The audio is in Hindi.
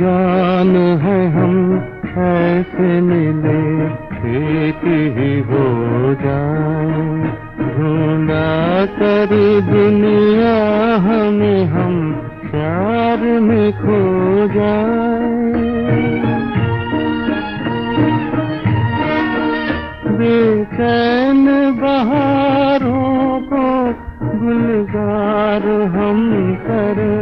जान है हम ऐसे मिले एक ही हो जाए। ढूंढा कर दुनिया हमें हम प्यार में खो जाए। बेचैन बहारों को गुलजार हम करें